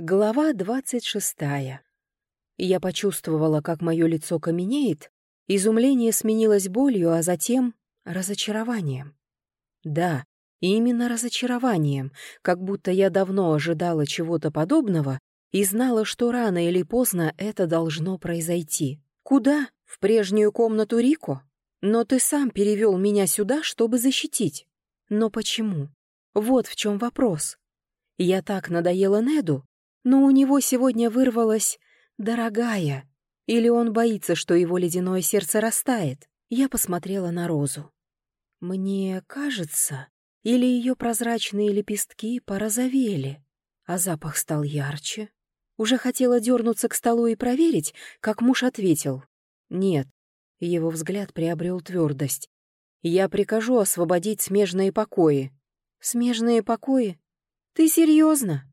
Глава двадцать шестая. Я почувствовала, как мое лицо каменеет, изумление сменилось болью, а затем разочарованием. Да, именно разочарованием, как будто я давно ожидала чего-то подобного и знала, что рано или поздно это должно произойти. Куда? В прежнюю комнату Рико? Но ты сам перевел меня сюда, чтобы защитить. Но почему? Вот в чем вопрос. Я так надоела Неду, но у него сегодня вырвалось «дорогая». Или он боится, что его ледяное сердце растает? Я посмотрела на Розу. Мне кажется, или ее прозрачные лепестки порозовели, а запах стал ярче. Уже хотела дернуться к столу и проверить, как муж ответил. «Нет». Его взгляд приобрел твердость. «Я прикажу освободить смежные покои». «Смежные покои? Ты серьезно?»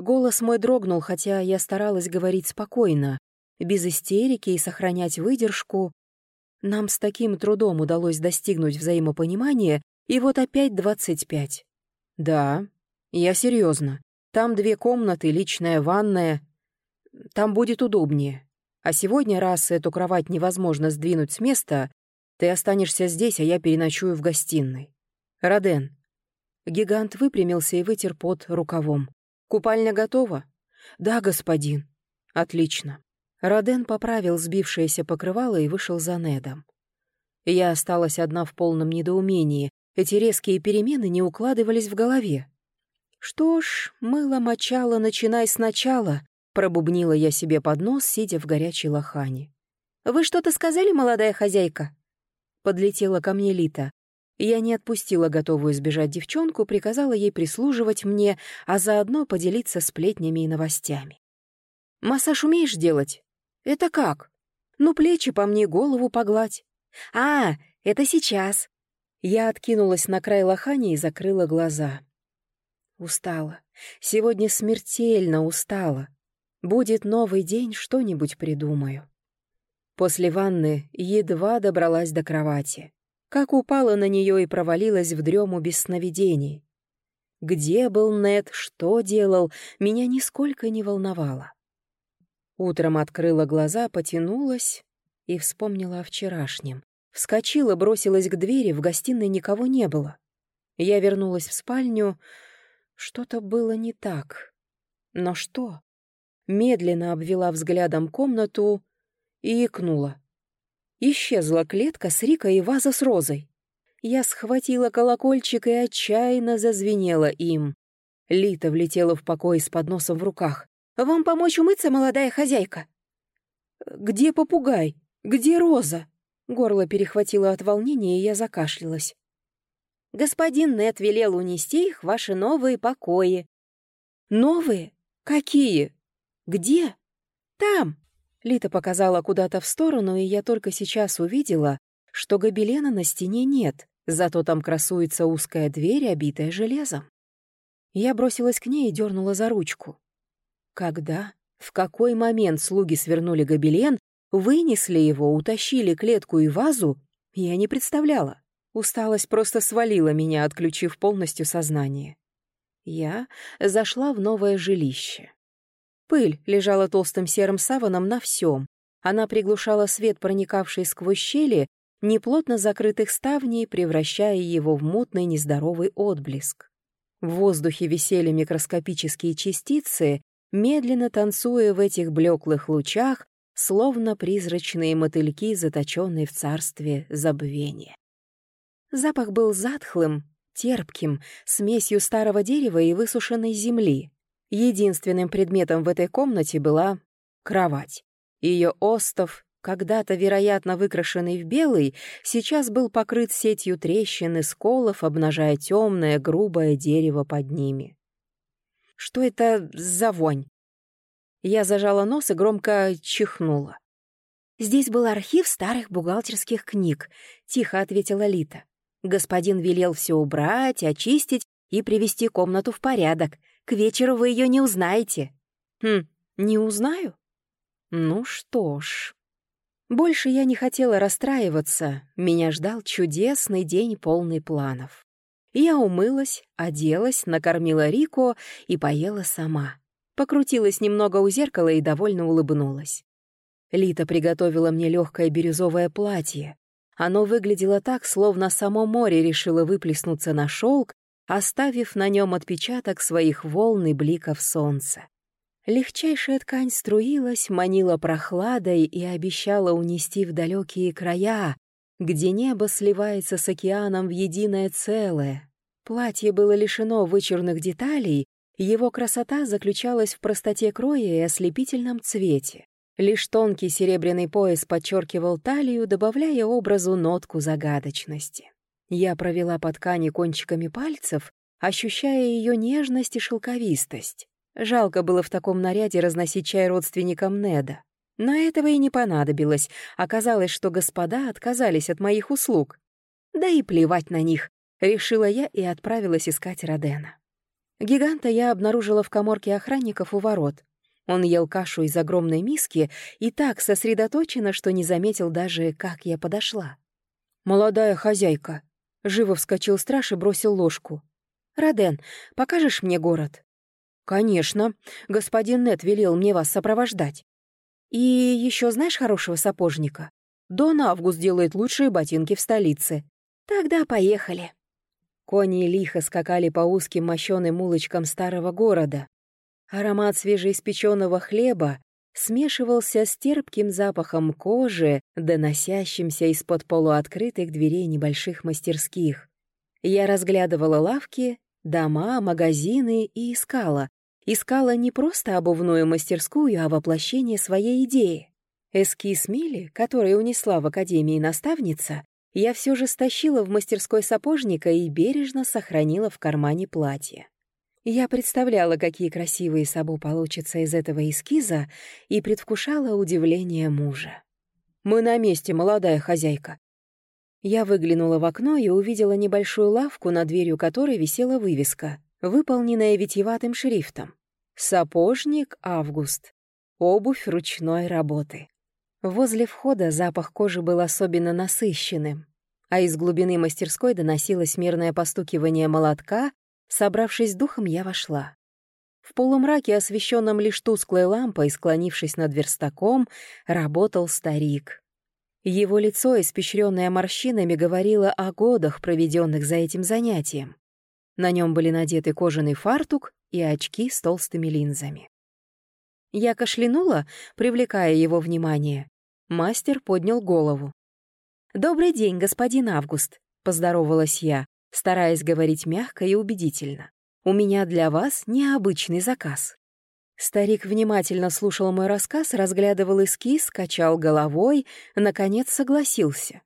Голос мой дрогнул, хотя я старалась говорить спокойно, без истерики и сохранять выдержку. Нам с таким трудом удалось достигнуть взаимопонимания, и вот опять двадцать пять. «Да, я серьезно. Там две комнаты, личная ванная. Там будет удобнее. А сегодня, раз эту кровать невозможно сдвинуть с места, ты останешься здесь, а я переночую в гостиной. Роден». Гигант выпрямился и вытер пот рукавом. «Купальня готова?» «Да, господин». «Отлично». Роден поправил сбившееся покрывало и вышел за Недом. Я осталась одна в полном недоумении. Эти резкие перемены не укладывались в голове. «Что ж, мыло-мочало, начинай сначала», — пробубнила я себе под нос, сидя в горячей лохане. «Вы что-то сказали, молодая хозяйка?» Подлетела ко мне Лита. Я не отпустила готовую сбежать девчонку, приказала ей прислуживать мне, а заодно поделиться сплетнями и новостями. «Массаж умеешь делать?» «Это как?» «Ну, плечи по мне, голову погладь». «А, это сейчас». Я откинулась на край лохани и закрыла глаза. Устала. Сегодня смертельно устала. Будет новый день, что-нибудь придумаю. После ванны едва добралась до кровати. Как упала на нее и провалилась в дрему без сновидений. Где был Нед, что делал, меня нисколько не волновало. Утром открыла глаза, потянулась и вспомнила о вчерашнем. Вскочила, бросилась к двери, в гостиной никого не было. Я вернулась в спальню, что-то было не так. Но что? Медленно обвела взглядом комнату и икнула. Исчезла клетка с Рикой и ваза с розой. Я схватила колокольчик и отчаянно зазвенела им. Лита влетела в покой с подносом в руках. «Вам помочь умыться, молодая хозяйка?» «Где попугай? Где роза?» Горло перехватило от волнения, и я закашлялась. Господин Нет велел унести их в ваши новые покои». «Новые? Какие? Где?» «Там!» Лита показала куда-то в сторону, и я только сейчас увидела, что гобелена на стене нет, зато там красуется узкая дверь, обитая железом. Я бросилась к ней и дернула за ручку. Когда, в какой момент слуги свернули гобелен, вынесли его, утащили клетку и вазу, я не представляла. Усталость просто свалила меня, отключив полностью сознание. Я зашла в новое жилище. Пыль лежала толстым серым саваном на всем. Она приглушала свет, проникавший сквозь щели, неплотно закрытых ставней, превращая его в мутный нездоровый отблеск. В воздухе висели микроскопические частицы, медленно танцуя в этих блеклых лучах, словно призрачные мотыльки, заточенные в царстве забвения. Запах был затхлым, терпким, смесью старого дерева и высушенной земли. Единственным предметом в этой комнате была кровать. Ее остов, когда-то, вероятно, выкрашенный в белый, сейчас был покрыт сетью трещин и сколов, обнажая темное, грубое дерево под ними. Что это за вонь? Я зажала нос и громко чихнула. «Здесь был архив старых бухгалтерских книг», — тихо ответила Лита. Господин велел все убрать, очистить и привести комнату в порядок. К вечеру вы ее не узнаете. Хм, не узнаю? Ну что ж. Больше я не хотела расстраиваться. Меня ждал чудесный день, полный планов. Я умылась, оделась, накормила Рико и поела сама. покрутилась немного у зеркала и довольно улыбнулась. Лита приготовила мне легкое бирюзовое платье. Оно выглядело так, словно само море решило выплеснуться на шелк, оставив на нем отпечаток своих волн и бликов солнца. Легчайшая ткань струилась, манила прохладой и обещала унести в далекие края, где небо сливается с океаном в единое целое. Платье было лишено вычурных деталей, его красота заключалась в простоте кроя и ослепительном цвете. Лишь тонкий серебряный пояс подчеркивал талию, добавляя образу нотку загадочности. Я провела по ткани кончиками пальцев, ощущая ее нежность и шелковистость. Жалко было в таком наряде разносить чай родственникам Неда. Но этого и не понадобилось. Оказалось, что господа отказались от моих услуг. Да и плевать на них, решила я и отправилась искать Родена. Гиганта я обнаружила в коморке охранников у ворот. Он ел кашу из огромной миски и так сосредоточенно, что не заметил даже, как я подошла. «Молодая хозяйка!» Живо вскочил страж и бросил ложку. «Роден, покажешь мне город?» «Конечно. Господин Нет велел мне вас сопровождать. И еще знаешь хорошего сапожника? Дон Август делает лучшие ботинки в столице. Тогда поехали. Кони лихо скакали по узким мощеным улочкам старого города. Аромат свежеиспеченного хлеба смешивался с терпким запахом кожи, доносящимся из-под полуоткрытых дверей небольших мастерских. Я разглядывала лавки, дома, магазины и искала, Искала не просто обувную мастерскую, а воплощение своей идеи. Эскиз Мили, который унесла в академии наставница, я все же стащила в мастерской сапожника и бережно сохранила в кармане платье. Я представляла, какие красивые сабу получатся из этого эскиза, и предвкушала удивление мужа. «Мы на месте, молодая хозяйка». Я выглянула в окно и увидела небольшую лавку, над дверью которой висела вывеска — выполненная витиеватым шрифтом. «Сапожник Август. Обувь ручной работы». Возле входа запах кожи был особенно насыщенным, а из глубины мастерской доносилось мерное постукивание молотка. Собравшись духом, я вошла. В полумраке, освещенном лишь тусклой лампой, склонившись над верстаком, работал старик. Его лицо, испещренное морщинами, говорило о годах, проведенных за этим занятием. На нем были надеты кожаный фартук и очки с толстыми линзами. Я кашлянула, привлекая его внимание. Мастер поднял голову. «Добрый день, господин Август», — поздоровалась я, стараясь говорить мягко и убедительно. «У меня для вас необычный заказ». Старик внимательно слушал мой рассказ, разглядывал эскиз, качал головой, наконец согласился.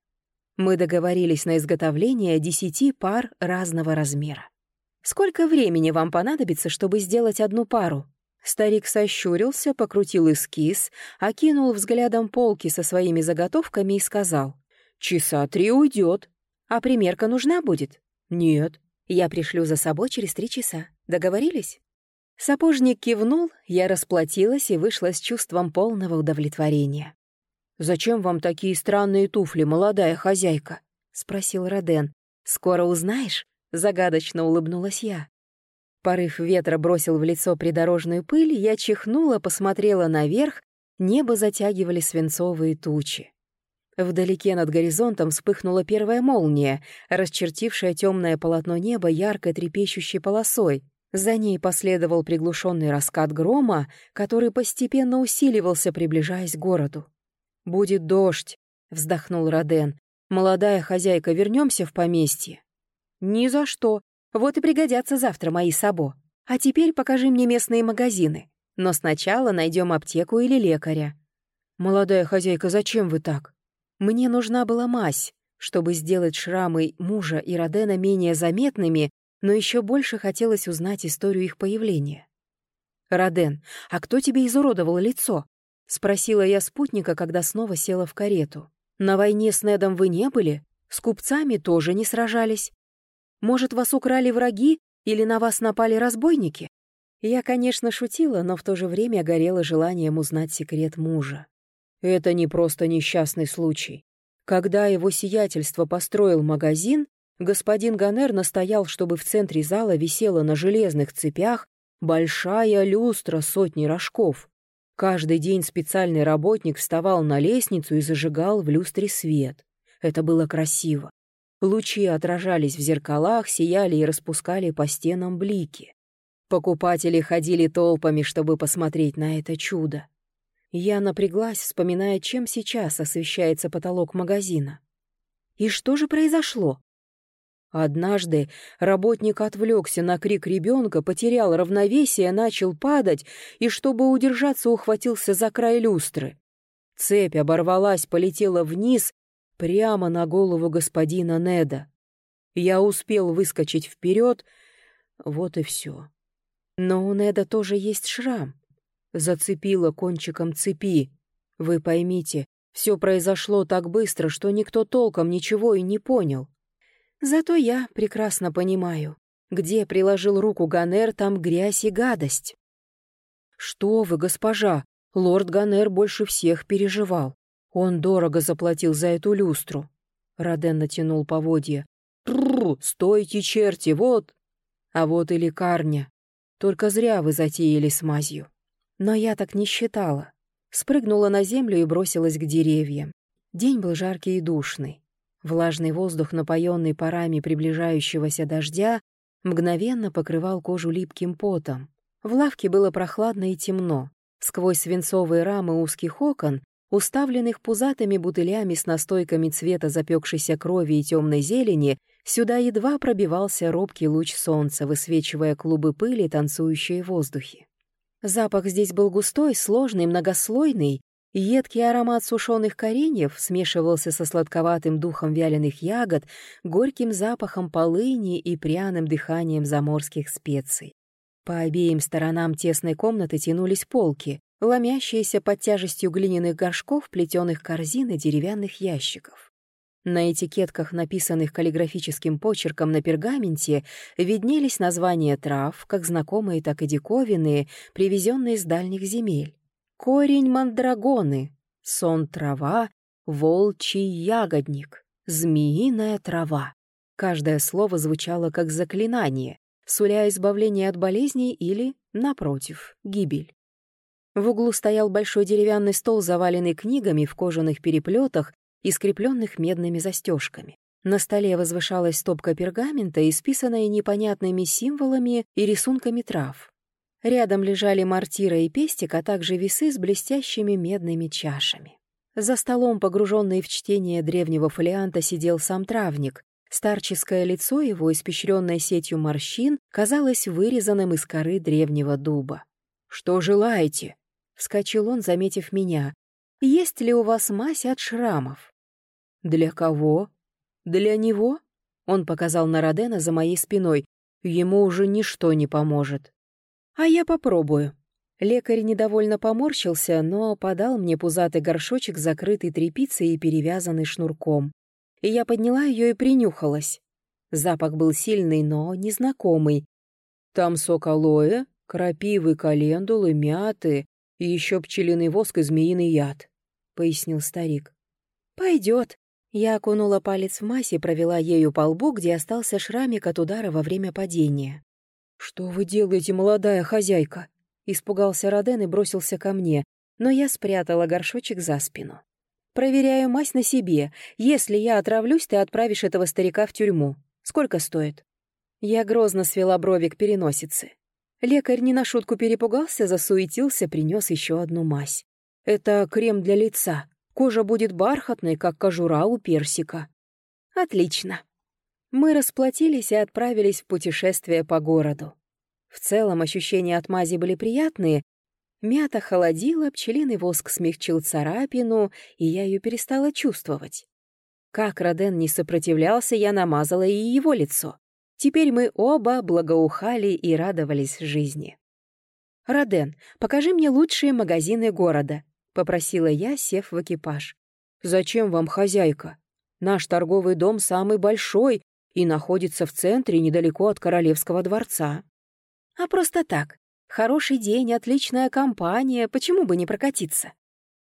Мы договорились на изготовление десяти пар разного размера. Сколько времени вам понадобится, чтобы сделать одну пару?» Старик сощурился, покрутил эскиз, окинул взглядом полки со своими заготовками и сказал. «Часа три уйдет. А примерка нужна будет?» «Нет». «Я пришлю за собой через три часа. Договорились?» Сапожник кивнул, я расплатилась и вышла с чувством полного удовлетворения. «Зачем вам такие странные туфли, молодая хозяйка?» — спросил Роден. «Скоро узнаешь?» Загадочно улыбнулась я. Порыв ветра бросил в лицо придорожную пыль, я чихнула, посмотрела наверх, небо затягивали свинцовые тучи. Вдалеке над горизонтом вспыхнула первая молния, расчертившая темное полотно неба яркой трепещущей полосой. За ней последовал приглушенный раскат грома, который постепенно усиливался, приближаясь к городу. «Будет дождь», — вздохнул Роден. «Молодая хозяйка, вернемся в поместье». «Ни за что. Вот и пригодятся завтра мои сабо. А теперь покажи мне местные магазины. Но сначала найдем аптеку или лекаря». «Молодая хозяйка, зачем вы так?» «Мне нужна была мазь, чтобы сделать шрамы мужа и Родена менее заметными, но еще больше хотелось узнать историю их появления. «Роден, а кто тебе изуродовал лицо?» — спросила я спутника, когда снова села в карету. «На войне с Недом вы не были? С купцами тоже не сражались. Может, вас украли враги или на вас напали разбойники? Я, конечно, шутила, но в то же время горела желанием узнать секрет мужа. Это не просто несчастный случай. Когда его сиятельство построил магазин, господин Ганер настоял, чтобы в центре зала висела на железных цепях Большая люстра сотни рожков. Каждый день специальный работник вставал на лестницу и зажигал в люстре свет. Это было красиво. Лучи отражались в зеркалах, сияли и распускали по стенам блики. Покупатели ходили толпами, чтобы посмотреть на это чудо. Я напряглась, вспоминая, чем сейчас освещается потолок магазина. И что же произошло? Однажды работник отвлекся на крик ребенка, потерял равновесие, начал падать и, чтобы удержаться, ухватился за край люстры. Цепь оборвалась, полетела вниз, прямо на голову господина Неда. Я успел выскочить вперед, вот и все. Но у Неда тоже есть шрам. Зацепила кончиком цепи. Вы поймите, все произошло так быстро, что никто толком ничего и не понял. Зато я прекрасно понимаю, где приложил руку Ганер, там грязь и гадость. Что вы, госпожа, лорд Ганер больше всех переживал. Он дорого заплатил за эту люстру. Роден натянул поводья. Трррр, стойте, черти, вот. А вот и лекарня. Только зря вы затеяли с мазью. Но я так не считала. Спрыгнула на землю и бросилась к деревьям. День был жаркий и душный. Влажный воздух, напоенный парами приближающегося дождя, мгновенно покрывал кожу липким потом. В лавке было прохладно и темно. Сквозь свинцовые рамы узких окон, уставленных пузатыми бутылями с настойками цвета запекшейся крови и темной зелени, сюда едва пробивался робкий луч солнца, высвечивая клубы пыли, танцующие в воздухе. Запах здесь был густой, сложный, многослойный, Едкий аромат сушеных кореньев смешивался со сладковатым духом вяленых ягод, горьким запахом полыни и пряным дыханием заморских специй. По обеим сторонам тесной комнаты тянулись полки, ломящиеся под тяжестью глиняных горшков, плетеных корзин и деревянных ящиков. На этикетках, написанных каллиграфическим почерком на пергаменте, виднелись названия трав, как знакомые, так и диковинные, привезенные с дальних земель корень мандрагоны, сон трава, волчий ягодник, змеиная трава. Каждое слово звучало как заклинание, суля избавление от болезней или, напротив, гибель. В углу стоял большой деревянный стол, заваленный книгами в кожаных переплетах и скрепленных медными застежками. На столе возвышалась стопка пергамента, исписанная непонятными символами и рисунками трав. Рядом лежали мортира и пестик, а также весы с блестящими медными чашами. За столом, погруженный в чтение древнего фолианта, сидел сам травник. Старческое лицо его, испещренное сетью морщин, казалось вырезанным из коры древнего дуба. «Что желаете?» — вскочил он, заметив меня. «Есть ли у вас мазь от шрамов?» «Для кого?» «Для него?» — он показал на Родена за моей спиной. «Ему уже ничто не поможет». «А я попробую». Лекарь недовольно поморщился, но подал мне пузатый горшочек, закрытый тряпицей и перевязанный шнурком. И я подняла ее и принюхалась. Запах был сильный, но незнакомый. Там сок алоэ, крапивы, календулы, мяты и еще пчелиный воск и змеиный яд, — пояснил старик. «Пойдет». Я окунула палец в мазь и провела ею по лбу, где остался шрамик от удара во время падения. «Что вы делаете, молодая хозяйка?» Испугался Роден и бросился ко мне, но я спрятала горшочек за спину. «Проверяю мазь на себе. Если я отравлюсь, ты отправишь этого старика в тюрьму. Сколько стоит?» Я грозно свела брови к переносице. Лекарь не на шутку перепугался, засуетился, принес еще одну мазь. «Это крем для лица. Кожа будет бархатной, как кожура у персика». «Отлично», мы расплатились и отправились в путешествие по городу. В целом ощущения от мази были приятные. Мята холодила, пчелиный воск смягчил царапину, и я ее перестала чувствовать. Как Роден не сопротивлялся, я намазала и его лицо. Теперь мы оба благоухали и радовались жизни. «Роден, покажи мне лучшие магазины города», — попросила я, сев в экипаж. «Зачем вам хозяйка? Наш торговый дом самый большой, и находится в центре недалеко от Королевского дворца. А просто так. Хороший день, отличная компания, почему бы не прокатиться?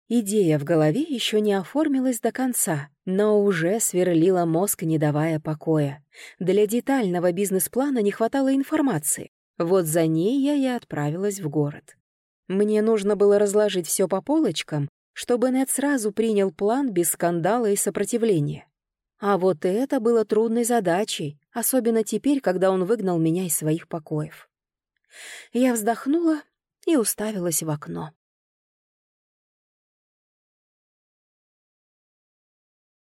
Идея в голове еще не оформилась до конца, но уже сверлила мозг, не давая покоя. Для детального бизнес-плана не хватало информации. Вот за ней я и отправилась в город. Мне нужно было разложить все по полочкам, чтобы Нед сразу принял план без скандала и сопротивления. А вот это было трудной задачей, особенно теперь, когда он выгнал меня из своих покоев. Я вздохнула и уставилась в окно.